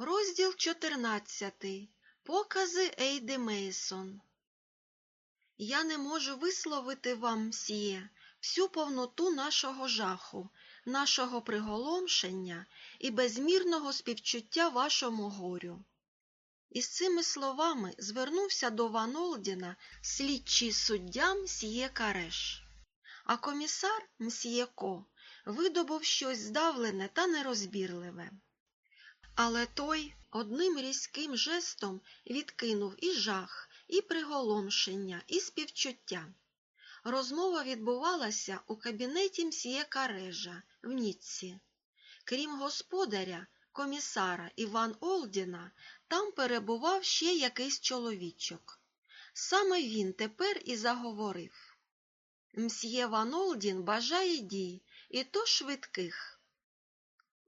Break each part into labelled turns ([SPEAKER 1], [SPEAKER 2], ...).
[SPEAKER 1] Розділ 14. Покази Ейди Мейсон. Я не можу висловити вам, мсьє, всю повноту нашого жаху, нашого приголомшення і безмірного співчуття вашому горю. Із цими словами звернувся до Ван Олдіна слідчий суддя мсьє Кареш. А комісар мсьє Ко видобув щось здавлене та нерозбірливе. Але той одним різким жестом відкинув і жах, і приголомшення, і співчуття. Розмова відбувалася у кабінеті мсьє Карежа в Ніцці. Крім господаря, комісара Іван Олдіна, там перебував ще якийсь чоловічок. Саме він тепер і заговорив. Мсьє Ван Олдін бажає дій, і то швидких.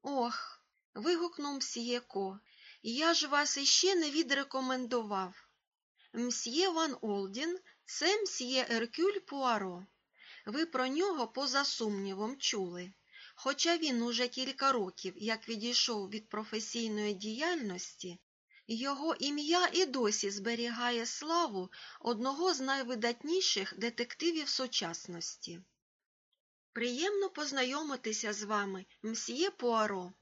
[SPEAKER 1] Ох, вигукнув мсьє Ко, я ж вас іще не відрекомендував. Мсьє Ван Олдін це мсьє Еркюль Пуаро. Ви про нього поза сумнівом чули. Хоча він уже кілька років, як відійшов від професійної діяльності, його ім'я і досі зберігає славу одного з найвидатніших детективів сучасності. Приємно познайомитися з вами, мсьє Пуаро,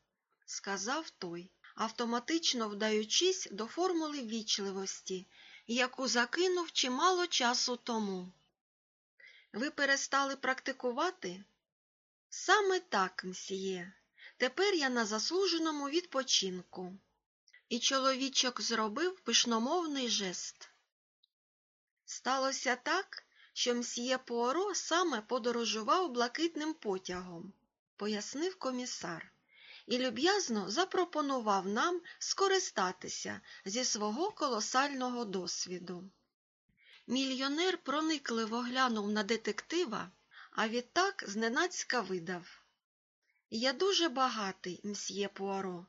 [SPEAKER 1] сказав той, автоматично вдаючись до формули вічливості, яку закинув чимало часу тому. Ви перестали практикувати? Саме так, мсьє. Тепер я на заслуженому відпочинку. І чоловічок зробив пишномовний жест. Сталося так, що мсьє Пуаро саме подорожував блакитним потягом, пояснив комісар, і люб'язно запропонував нам скористатися зі свого колосального досвіду. Мільйонер проникливо глянув на детектива, а відтак зненацька видав. Я дуже багатий, мсьє Пуаро.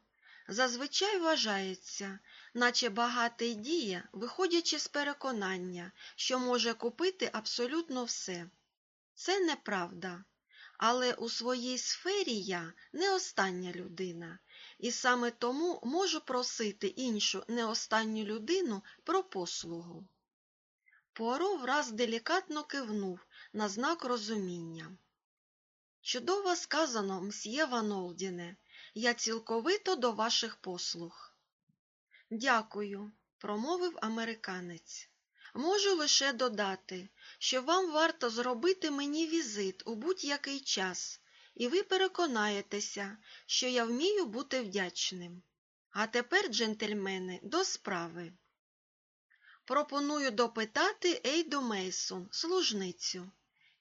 [SPEAKER 1] Зазвичай вважається, наче багатий діє, виходячи з переконання, що може купити абсолютно все. Це неправда. Але у своїй сфері я не остання людина, і саме тому можу просити іншу не останню людину про послугу. Пуаро враз делікатно кивнув на знак розуміння. Чудово сказано, мсьє Ванолдіне, я цілковито до ваших послуг. Дякую, промовив американець. Можу лише додати, що вам варто зробити мені візит у будь-який час, і ви переконаєтеся, що я вмію бути вдячним. А тепер, джентльмени, до справи. Пропоную допитати Ейду Мейсон, служницю,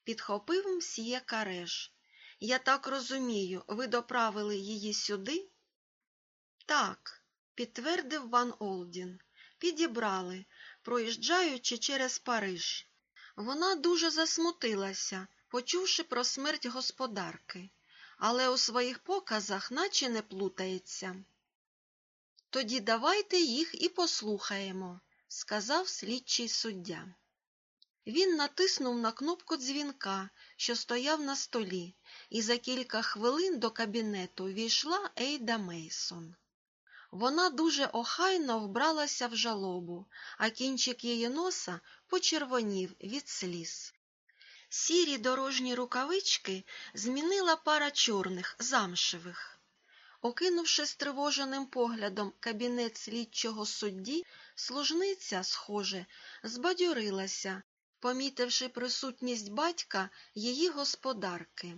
[SPEAKER 1] підхопив мсьє Кареш. Я так розумію, ви доправили її сюди? Так, підтвердив Ван Олдін. Підібрали, проїжджаючи через Париж. Вона дуже засмутилася, почувши про смерть господарки, але у своїх показах наче не плутається. Тоді давайте їх і послухаємо, сказав слідчий суддя. Він натиснув на кнопку дзвінка, що стояв на столі, і за кілька хвилин до кабінету війшла Ейда Мейсон. Вона дуже охайно вбралася в жалобу, а кінчик її носа почервонів від сліз. Сірі дорожні рукавички змінила пара чорних, замшевих. Окинувши стривоженим поглядом кабінет слідчого судді, служниця, схоже, збадьорилася, помітивши присутність батька її господарки.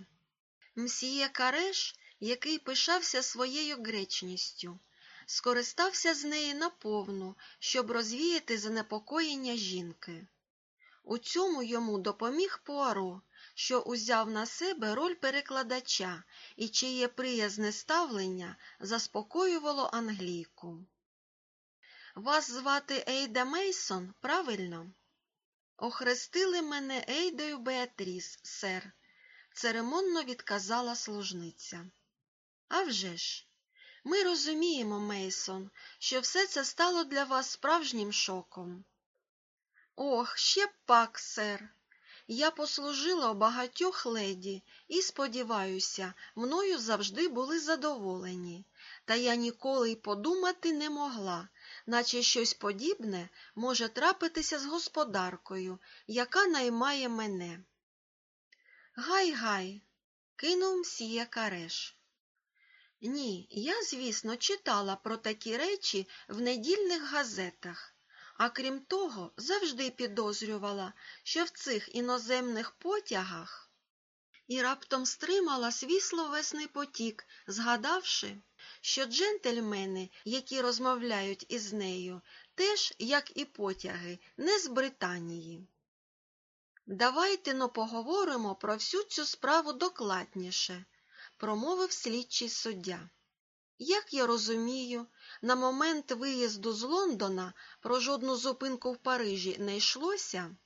[SPEAKER 1] Мсьє Кареш, який пишався своєю гречністю, скористався з неї наповну, щоб розвіяти занепокоєння жінки. У цьому йому допоміг Пуаро, що узяв на себе роль перекладача і чиє приязне ставлення заспокоювало англійку. Вас звати Ейда Мейсон, правильно? Охрестили мене Ейдою Беатріс, сер, церемонно відказала служниця. «А вже ж, ми розуміємо, Мейсон, що все це стало для вас справжнім шоком. Ох, ще пак, сер. Я послужила багатьох леді і, сподіваюся, мною завжди були задоволені, та я ніколи й подумати не могла, наче щось подібне може трапитися з господаркою, яка наймає мене. Гай-гай, кинув мсьє Кареш. Ні, я, звісно, читала про такі речі в недільних газетах, а крім того, завжди підозрювала, що в цих іноземних потягах і раптом стримала свій словесний потік, згадавши, що джентльмени, які розмовляють із нею, теж, як і потяги, не з Британії. Давайте но поговоримо про всю цю справу докладніше, промовив слідчий суддя. Як я розумію, на момент виїзду з Лондона про жодну зупинку в Парижі не йшлося?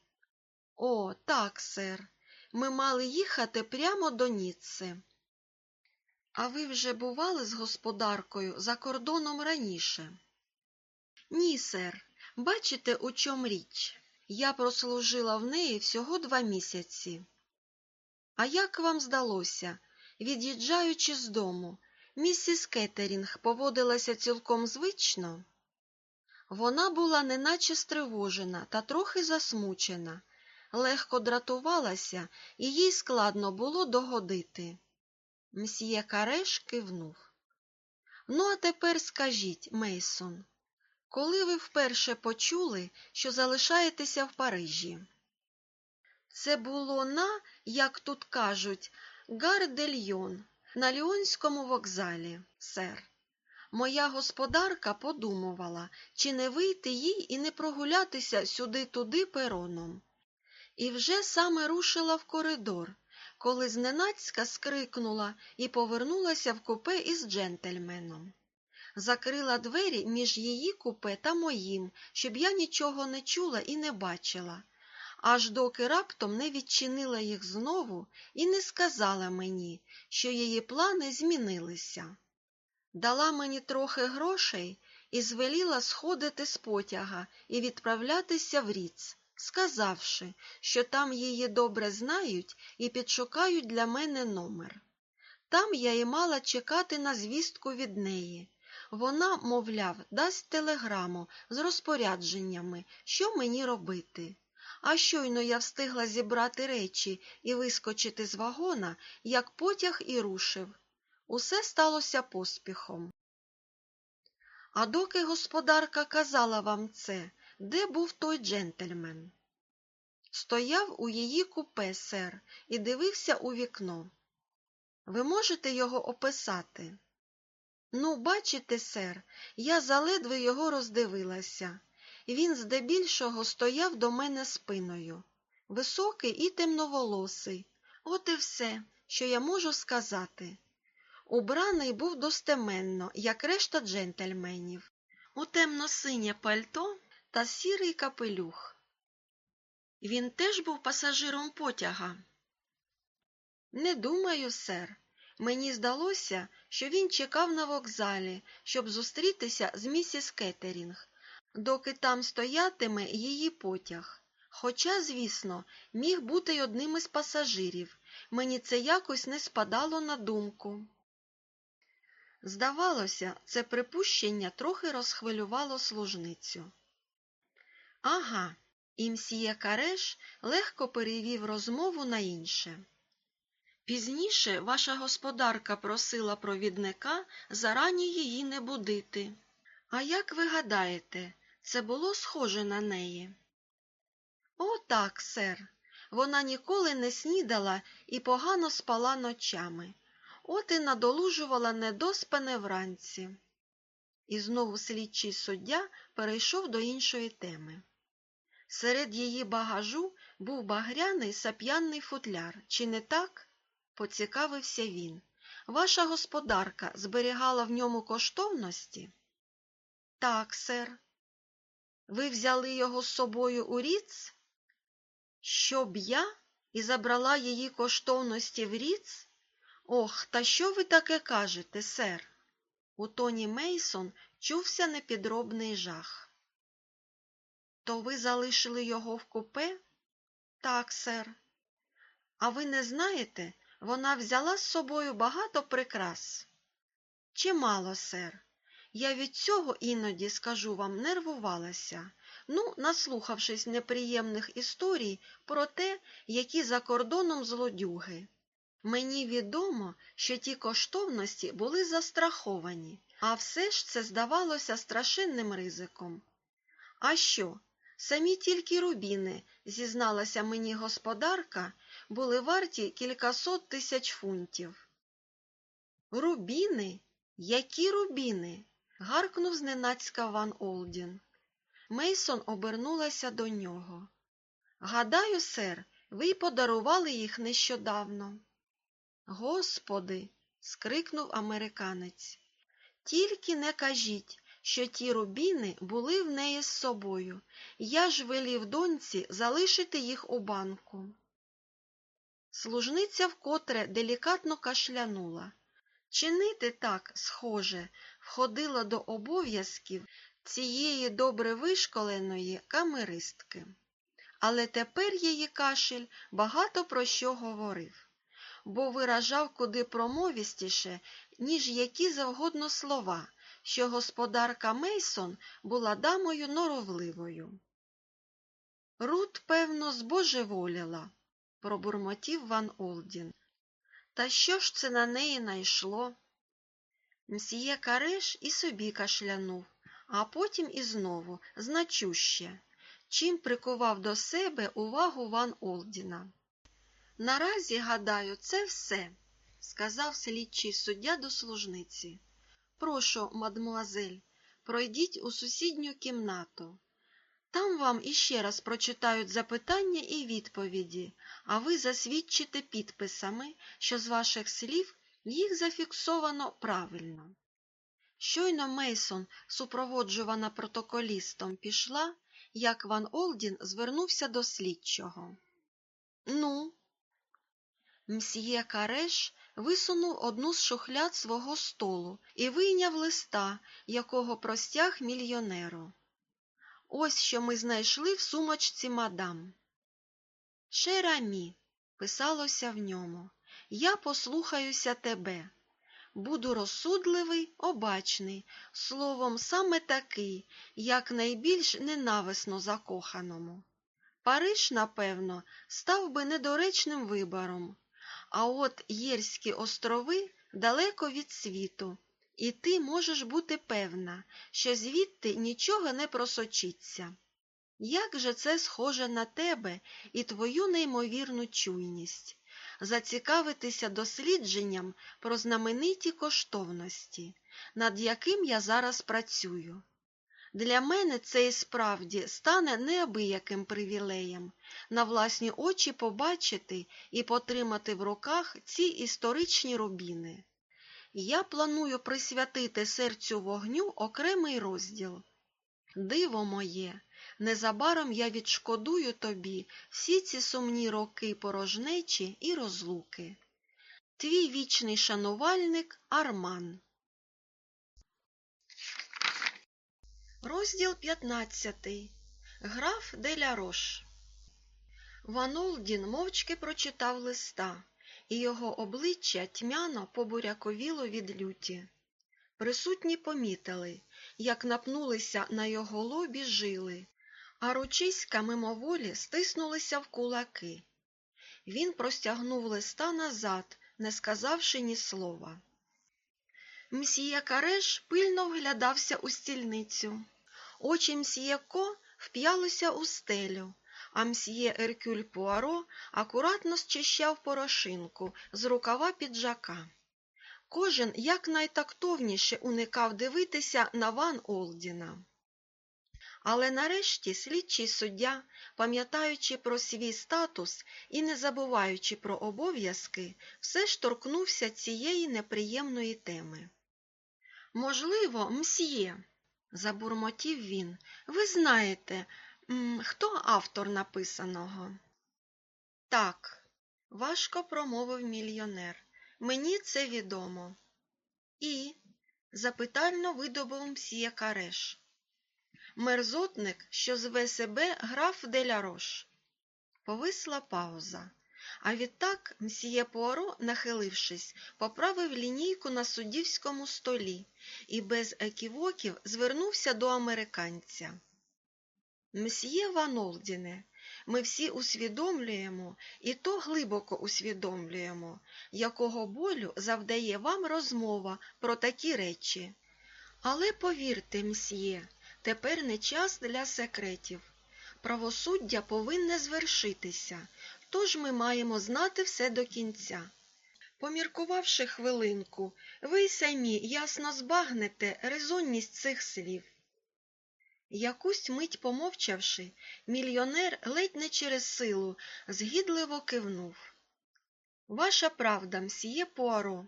[SPEAKER 1] О, так, сер. Ми мали їхати прямо до Ніцци. А ви вже бували з господаркою за кордоном раніше? Ні, сер. Бачите, у чому річ? Я прослужила в неї всього два місяці. А як вам здалося, від'їжджаючи з дому, місіс Кеттерінг поводилася цілком звично? Вона була неначе стривожена та трохи засмучена, легко дратувалася, і їй складно було догодити. Мсьє Кареш кивнув. Ну, а тепер скажіть, Мейсон, коли ви вперше почули, що залишаєтеся в Парижі? Це було на, як тут кажуть, Гардельйон, на Ліонському вокзалі, сер. Моя господарка подумувала, чи не вийти їй і не прогулятися сюди-туди пероном. І вже саме рушила в коридор, коли зненацька скрикнула і повернулася в купе із джентльменом. Закрила двері між її купе та моїм, щоб я нічого не чула і не бачила, аж доки раптом не відчинила їх знову і не сказала мені, що її плани змінилися. Дала мені трохи грошей і звеліла сходити з потяга і відправлятися в Ріц, сказавши, що там її добре знають і підшукають для мене номер. Там я і мала чекати на звістку від неї. Вона, мовляв, дасть телеграму з розпорядженнями, що мені робити. А щойно я встигла зібрати речі і вискочити з вагона, як потяг і рушив. Усе сталося поспіхом. А доки господарка казала вам це, де був той джентльмен? Стояв у її купе, сер, і дивився у вікно. Ви можете його описати? Ну, бачите, сер, я заледве його роздивилася. Він здебільшого стояв до мене спиною. Високий і темноволосий. От і все, що я можу сказати. Убраний був достеменно, як решта джентльменів, у темно-синє пальто та сірий капелюх. Він теж був пасажиром потяга. Не думаю, сер. Мені здалося, що він чекав на вокзалі, щоб зустрітися з місіс Кеттерінг, доки там стоятиме її потяг. Хоча, звісно, міг бути й одним із пасажирів. Мені це якось не спадало на думку. Здавалося, це припущення трохи розхвилювало служницю. Ага, і мсьє Кареш легко перевів розмову на інше. Пізніше ваша господарка просила провідника зарані її не будити. А як ви гадаєте, це було схоже на неї? О, так, сер. Вона ніколи не снідала і погано спала ночами. От і надолужувала недоспане вранці. І знову слідчий суддя перейшов до іншої теми. Серед її багажу був багряний сап'янний футляр, чи не так? поцікавився він. Ваша господарка зберігала в ньому коштовності? Так, сер. Ви взяли його з собою у ріц? Щоб я і забрала її коштовності в ріц? Ох, та що ви таке кажете, сер? У тоні Мейсон чувся непідробний жах. То ви залишили його в купе? Так, сер. А ви не знаєте, вона взяла з собою багато прикрас. Чимало, сер. Я від цього іноді, скажу вам, нервувалася. Ну, наслухавшись неприємних історій про те, які за кордоном злодюги. Мені відомо, що ті коштовності були застраховані, а все ж це здавалося страшенним ризиком. А що? Самі тільки рубіни, зізналася мені господарка, були варті кількасот тисяч фунтів. Рубіни? Які рубіни? Гаркнув зненацька Ван Олдін. Мейсон обернулася до нього. Гадаю, сер, ви подарували їх нещодавно. Господи. скрикнув американець. Тільки не кажіть, що ті рубіни були в неї з собою. Я ж велів доньці залишити їх у банку. Служниця вкотре делікатно кашлянула. Чинити так, схоже, входило до обов'язків цієї добре вишколеної камеристки. Але тепер її кашель багато про що говорив, бо виражав куди промовістіше, ніж які завгодно слова, що господарка Мейсон була дамою норовливою. Рут, певно, збожеволіла, пробурмотів Ван Олдін. Та що ж це на неї найшло? Мсьє Кареш і собі кашлянув, а потім і знову, значуще, чим прикував до себе увагу Ван Олдіна. Наразі, гадаю, це все, сказав слідчий суддя до служниці. Прошу, мадмуазель, пройдіть у сусідню кімнату. Там вам іще раз прочитають запитання і відповіді, а ви засвідчите підписами, що з ваших слів їх зафіксовано правильно. Щойно Мейсон, супроводжувана протоколістом, пішла, як Ван Олдін звернувся до слідчого. Ну, мсьє Кареш висунув одну з шухляд свого столу і вийняв листа, якого простяг мільйонеру. Ось що ми знайшли в сумочці мадам. Шерамі, писалося в ньому, я послухаюся тебе. Буду розсудливий, обачний, словом, саме такий, як найбільш ненависно закоханому. Париж, напевно, став би недоречним вибором, а от Єрські острови далеко від світу, і ти можеш бути певна, що звідти нічого не просочиться. Як же це схоже на тебе і твою неймовірну чуйність? Зацікавитися дослідженням про знамениті коштовності, над яким я зараз працюю. Для мене це і справді стане неабияким привілеєм на власні очі побачити і потримати в руках ці історичні рубіни. Я планую присвятити серцю вогню окремий розділ. Диво моє, незабаром я відшкодую тобі всі ці сумні роки порожнечі і розлуки. Твій вічний шанувальник Арман. Розділ 15. Граф Деля Рош. Ван мовчки прочитав листа, і його обличчя тьмяно побуряковіло від люті. Присутні помітили, як напнулися на його лобі жили, а ручиська мимоволі стиснулися в кулаки. Він простягнув листа назад, не сказавши ні слова. Мсія Кареш пильно вглядався у стільницю. Очі мсьє Ко вп'ялися у стелю, а мсьє Еркюль Пуаро акуратно зчищав порошинку з рукава піджака. Кожен якнайтактовніше уникав дивитися на Ван Олдіна. Але нарешті слідчий суддя, пам'ятаючи про свій статус і не забуваючи про обов'язки, все ж торкнувся цієї неприємної теми. Можливо, мсьє, забурмотів він, ви знаєте, хто автор написаного? Так, важко промовив мільйонер. Мені це відомо. І, запитально видобув мсьє Кареш. Мерзотник, що зве себе граф Делярош. Повисла пауза. А відтак мсьє Пуаро, нахилившись, поправив лінійку на суддівському столі і без еківоків звернувся до американця. Мсьє Ван Олдіне, ми всі усвідомлюємо, і то глибоко усвідомлюємо, якого болю завдає вам розмова про такі речі. Але повірте, мсьє, тепер не час для секретів. Правосуддя повинне звершитися, тож ми маємо знати все до кінця. Поміркувавши хвилинку, ви й самі ясно збагнете резонність цих слів. Якусь мить помовчавши, мільйонер ледь не через силу згідливо кивнув. Ваша правда, мсьє Пуаро,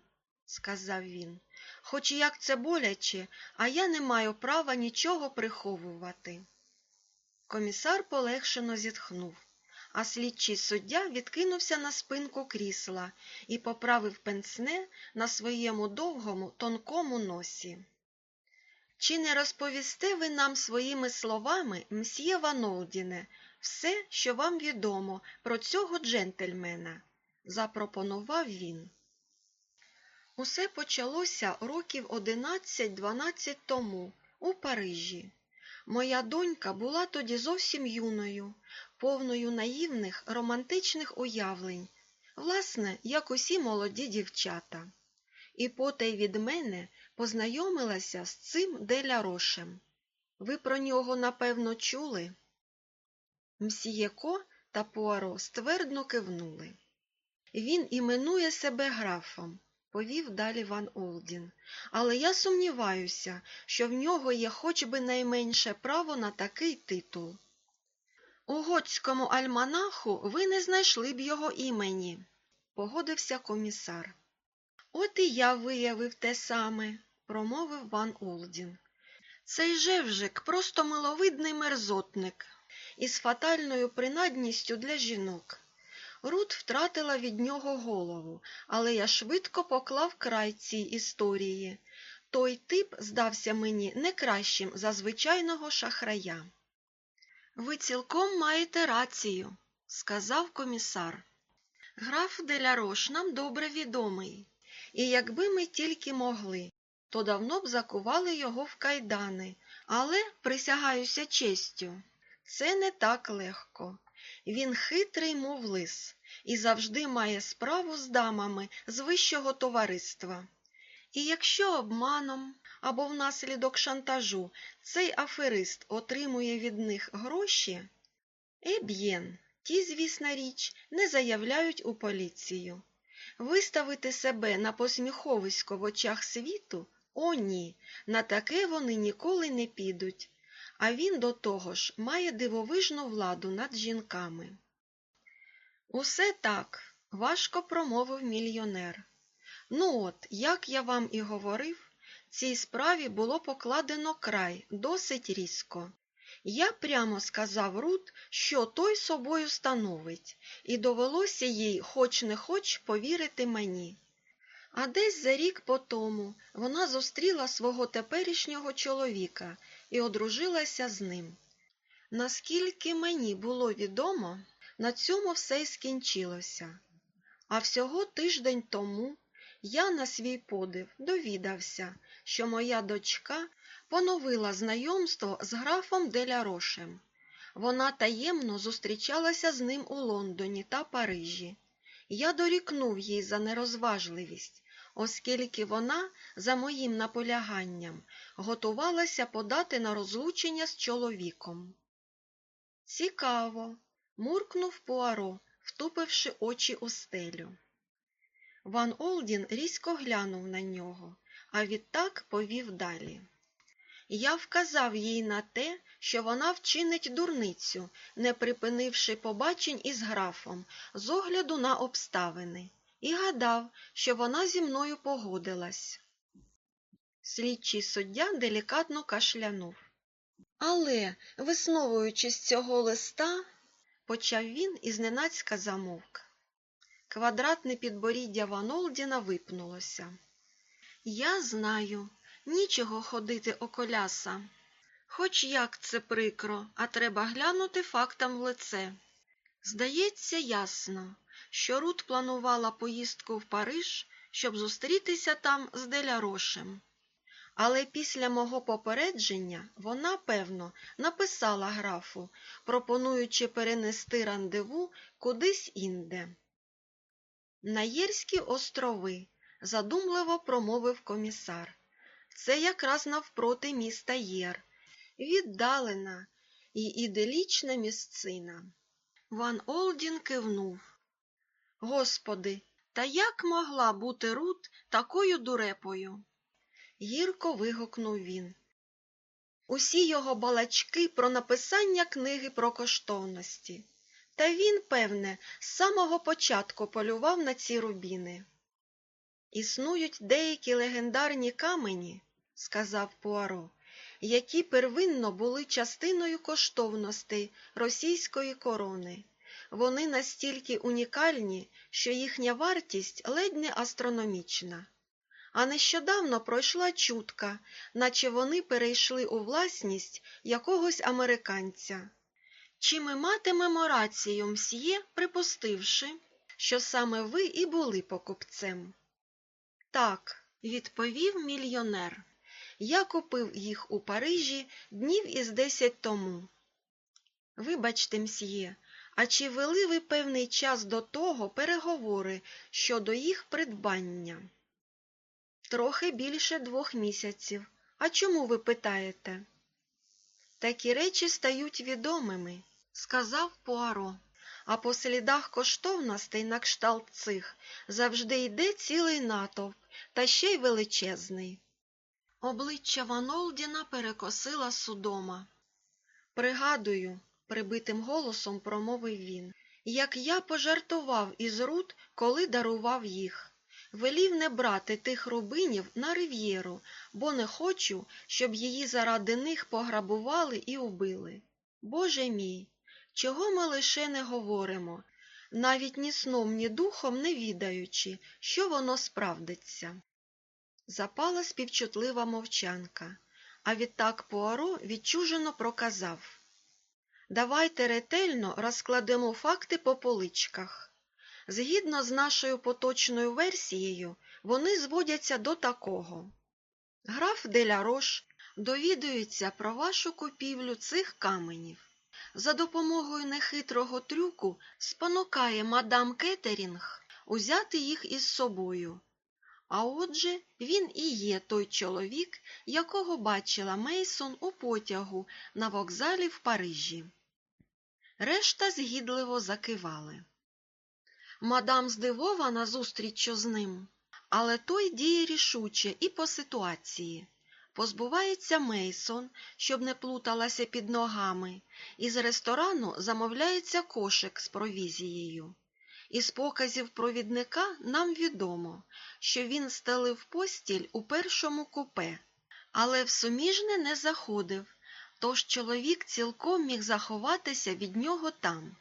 [SPEAKER 1] сказав він, хоч як це боляче, а я не маю права нічого приховувати. Комісар полегшено зітхнув, а слідчий суддя відкинувся на спинку крісла і поправив пенсне на своєму довгому тонкому носі. Чи не розповісте ви нам своїми словами, мсьє Ванолдіне, все, що вам відомо про цього джентльмена? запропонував він. Усе почалося років 11-12 тому у Парижі. Моя донька була тоді зовсім юною, повною наївних романтичних уявлень, власне, як усі молоді дівчата. І потай від мене познайомилася з цим Делярошем. Ви про нього, напевно, чули? Мсієко та Пуаро ствердно кивнули. Він іменує себе графом, повів далі Ван Олдін, але я сумніваюся, що в нього є хоч би найменше право на такий титул. У готському альманаху ви не знайшли б його імені, погодився комісар. От і я виявив те саме, промовив Ван Олдін. Цей жевжик просто миловидний мерзотник із фатальною принадністю для жінок. Рут втратила від нього голову, але я швидко поклав край цій історії. Той тип здався мені не кращим за звичайного шахрая. Ви цілком маєте рацію, сказав комісар. Граф Делярош нам добре відомий, і якби ми тільки могли, то давно б закували його в кайдани, але, присягаюся честю, це не так легко. Він хитрий, мов лис, і завжди має справу з дамами з вищого товариства. І якщо обманом або внаслідок шантажу цей аферист отримує від них гроші, еб'єн, ті, звісна річ, не заявляють у поліцію. Виставити себе на посміховисько в очах світу о ні, на таке вони ніколи не підуть, а він до того ж має дивовижну владу над жінками. Усе так, важко промовив мільйонер. Ну от, як я вам і говорив, цій справі було покладено край досить різко. Я прямо сказав Рут, що той собою становить, і довелося їй хоч не хоч повірити мені. А десь за рік по тому вона зустріла свого теперішнього чоловіка і одружилася з ним. Наскільки мені було відомо, на цьому все й скінчилося. А всього тиждень тому я на свій подив довідався, що моя дочка поновила знайомство з графом Делярошем. Вона таємно зустрічалася з ним у Лондоні та Парижі. Я дорікнув їй за нерозважливість, оскільки вона, за моїм наполяганням, готувалася подати на розлучення з чоловіком. Цікаво, муркнув Пуаро, втупивши очі у стелю. Ван Олдін різко глянув на нього, а відтак повів далі. Я вказав їй на те, що вона вчинить дурницю, не припинивши побачень із графом, з огляду на обставини, і гадав, що вона зі мною погодилась. Слідчий суддя делікатно кашлянув. Але, висновуючи з цього листа, почав він і зненацька замовк. Квадратне підборіддя Ван Олдіна випнулося. Я знаю, нічого ходити околяса. Хоч як це прикро, а треба глянути фактам в лице. Здається, ясно, що Рут планувала поїздку в Париж, щоб зустрітися там з Делярошем. Але після мого попередження вона, певно, написала графу, пропонуючи перенести рандеву кудись інде. На Єрські острови, задумливо промовив комісар. Це якраз навпроти міста Єр, віддалена і іделічна місцина. Ван Олдін кивнув. Господи, та як могла бути Рут такою дурепою? Гірко вигукнув він. Усі його балачки про написання книги про коштовності. Та він, певне, з самого початку полював на ці рубіни. Існують деякі легендарні камені, сказав Пуаро, які первинно були частиною коштовностей російської корони. Вони настільки унікальні, що їхня вартість ледь не астрономічна. А нещодавно пройшла чутка, наче вони перейшли у власність якогось американця. Чи ми матимемо рацію, мсьє, припустивши, що саме ви і були покупцем? Так, відповів мільйонер. Я купив їх у Парижі днів із десять тому. Вибачте, мсьє, а чи вели ви певний час до того переговори щодо їх придбання? Трохи більше двох місяців. А чому ви питаєте? Такі речі стають відомими, сказав Пуаро. А по слідах коштовностей на кшталт цих завжди йде цілий натовп, та ще й величезний. Обличчя Ванолдіна перекосила судома. Пригадую, прибитим голосом промовив він, як я пожартував із Рут, коли дарував їх. Велів не брати тих рубинів на рив'єру, бо не хочу, щоб її заради них пограбували і убили. Боже мій, чого ми лише не говоримо, навіть ні сном, ні духом не відаючи, що воно справдиться. Запала співчутлива мовчанка, а відтак Пуаро відчужено проказав Давайте ретельно розкладемо факти по поличках. Згідно з нашою поточною версією, вони зводяться до такого. Граф Делярош довідується про вашу купівлю цих каменів. За допомогою нехитрого трюку спонукає мадам Кеттерінг узяти їх із собою. А отже, він і є той чоловік, якого бачила Мейсон у потягу на вокзалі в Парижі. Решта згідливо закивали. Мадам здивована зустріччю з ним, але той діє рішуче і по ситуації. Позбувається Мейсон, щоб не плуталася під ногами, і з ресторану замовляється кошик з провізією. Із показів провідника нам відомо, що він стелив постіль у першому купе, але в суміжне не заходив, тож чоловік цілком міг заховатися від нього там.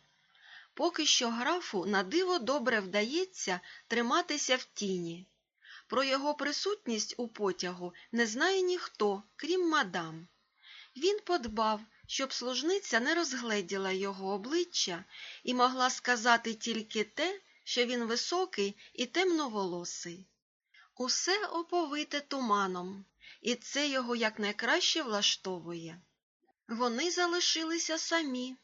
[SPEAKER 1] Поки що графу на диво добре вдається триматися в тіні. Про його присутність у потягу не знає ніхто, крім мадам. Він подбав, щоб служниця не розгледіла його обличчя і могла сказати тільки те, що він високий і темноволосий. Усе оповите туманом, і це його якнайкраще влаштовує. Вони залишилися самі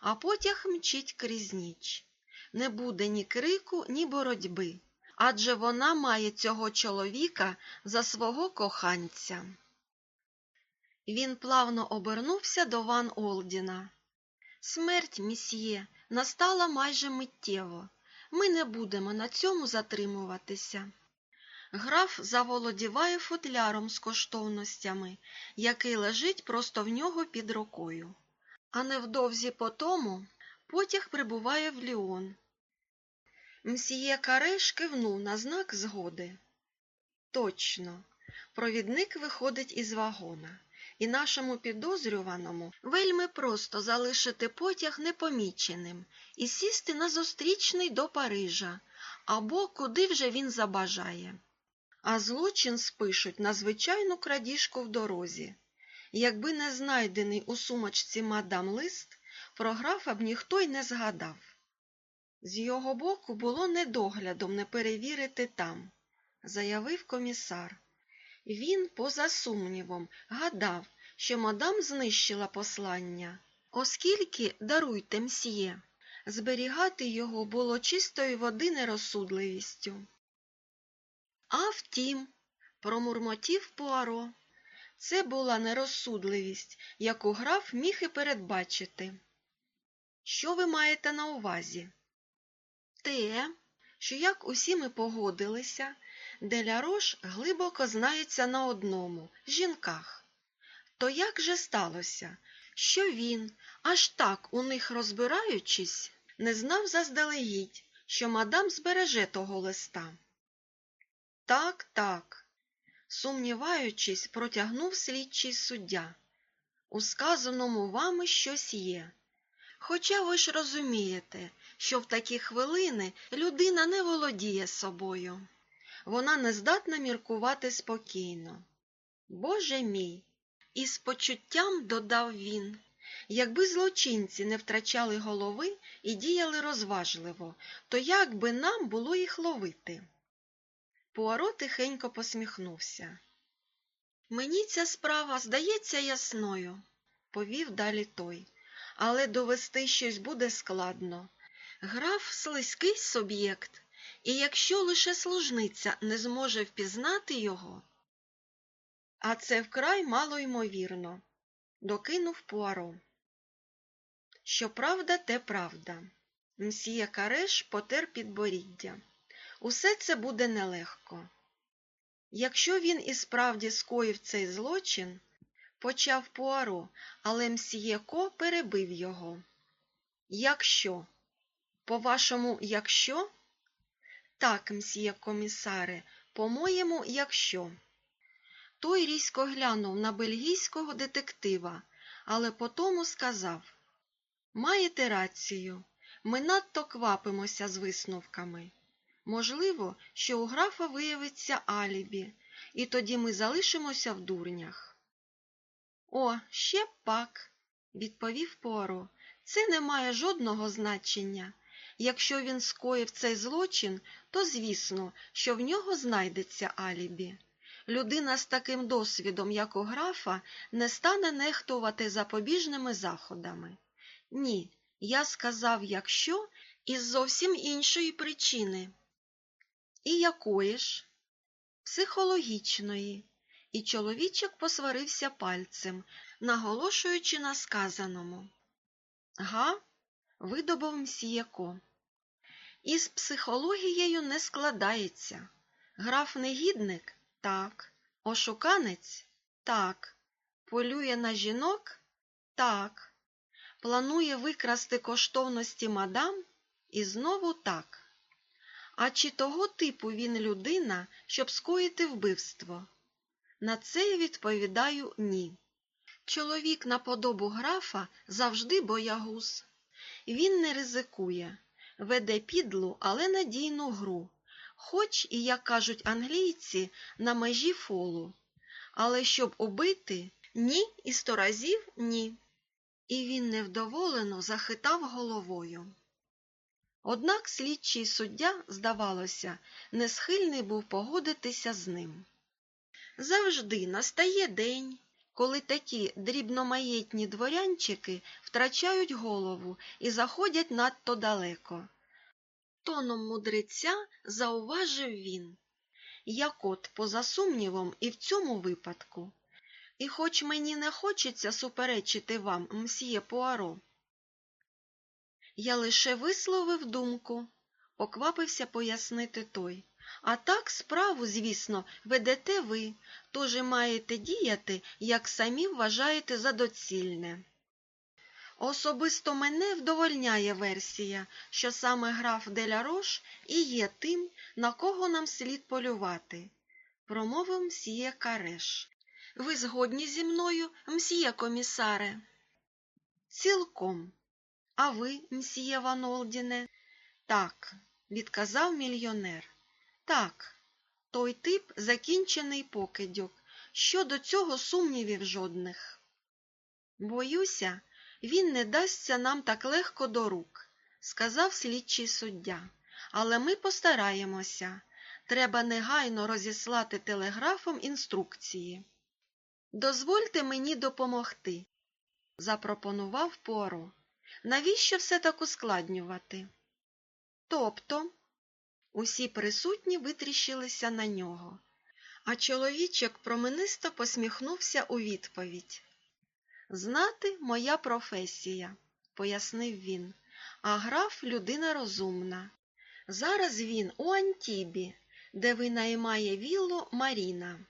[SPEAKER 1] а потяг мчить крізь ніч. Не буде ні крику, ні боротьби, адже вона має цього чоловіка за свого коханця. Він плавно обернувся до Ван Олдіна. Смерть, місьє, настала майже миттєво. Ми не будемо на цьому затримуватися. Граф заволодіває футляром з коштовностями, який лежить просто в нього під рукою. А невдовзі по тому потяг прибуває в Ліон. Мсьє Кареш кивнув на знак згоди. Точно, провідник виходить із вагона, і нашому підозрюваному вельми просто залишити потяг непоміченим і сісти на зустрічний до Парижа або куди вже він забажає. А злочин спишуть на звичайну крадіжку в дорозі. Якби не знайдений у сумочці мадам лист, про графа б ніхто й не згадав. З його боку було недоглядом не перевірити там, заявив комісар. Він, поза сумнівом, гадав, що мадам знищила послання, оскільки, даруйте мсьє, зберігати його було чистої води нерозсудливістю. А втім, промурмотів Пуаро, це була нерозсудливість, яку граф міг і передбачити. Що ви маєте на увазі? Те, що як усі ми погодилися, Делярош глибоко знається на одному жінках. То як же сталося, що він, аж так у них розбираючись, не знав заздалегідь, що мадам збереже того листа? Так, так, сумніваючись, протягнув слідчий суддя. У сказаному вами щось є. Хоча ви ж розумієте, що в такі хвилини людина не володіє собою. Вона не здатна міркувати спокійно. Боже мій, і з почуттям додав він, якби злочинці не втрачали голови і діяли розважливо, то як би нам було їх ловити? Пуаро тихенько посміхнувся. Мені ця справа здається ясною, повів далі той, але довести щось буде складно. Граф слизький суб'єкт, і якщо лише служниця не зможе впізнати його, а це вкрай мало ймовірно, докинув Пуаро. Що правда, те правда. Мсьє Кареш потер підборіддя. Усе це буде нелегко. Якщо він і справді скоїв цей злочин, почав Пуаро, але мсьє Ко перебив його. Якщо? По-вашому, якщо? Так, мсьє комісаре, по-моєму, якщо. Той різко глянув на бельгійського детектива, але потому сказав Маєте рацію, ми надто квапимося з висновками. Можливо, що у графа виявиться алібі, і тоді ми залишимося в дурнях. О, ще пак, відповів Поро, це не має жодного значення. Якщо він скоїв цей злочин, то звісно, що в нього знайдеться алібі. Людина з таким досвідом, як у графа, не стане нехтувати запобіжними заходами. Ні, я сказав, якщо, із зовсім іншої причини. І якої ж? Психологічної. І чоловічок посварився пальцем, наголошуючи на сказаному. Га? видобув мсіяко. Із психологією не складається. Граф негідник? Так. Ошуканець? Так. Полює на жінок? Так. Планує викрасти коштовності мадам? І знову так. А чи того типу він людина, щоб скоїти вбивство? На це я відповідаю ні. Чоловік на подобу графа завжди боягуз. Він не ризикує, веде підлу, але надійну гру, хоч, і, як кажуть англійці, на межі фолу. Але щоб убити ні і сто разів ні. І він невдоволено захитав головою. Однак слідчий суддя, здавалося, не схильний був погодитися з ним. Завжди настає день, коли такі дрібномаєтні дворянчики втрачають голову і заходять надто далеко. Тоном мудреця зауважив він. Як от, поза сумнівом, і в цьому випадку. І хоч мені не хочеться суперечити вам, мсьє Пуаро, я лише висловив думку, поквапився пояснити той. А так справу, звісно, ведете ви, тож і маєте діяти, як самі вважаєте за доцільне. Особисто мене вдовольняє версія, що саме граф Делярош і є тим, на кого нам слід полювати, промовив мсьє Кареш. Ви згодні зі мною, мсьє комісаре? Цілком. А ви, мсьє Ванолдіне? Так, відказав мільйонер. Так, той тип закінчений покидьок. Щодо цього сумнівів жодних. Боюся, він не дасться нам так легко до рук, сказав слідчий суддя. Але ми постараємося. Треба негайно розіслати телеграфом інструкції. Дозвольте мені допомогти, запропонував Пуаро. Навіщо все так ускладнювати? Тобто, усі присутні витріщилися на нього, а чоловічок променисто посміхнувся у відповідь. Знати моя професія, пояснив він, а граф людина розумна. Зараз він у Антібі, де винаймає віллу Маріна.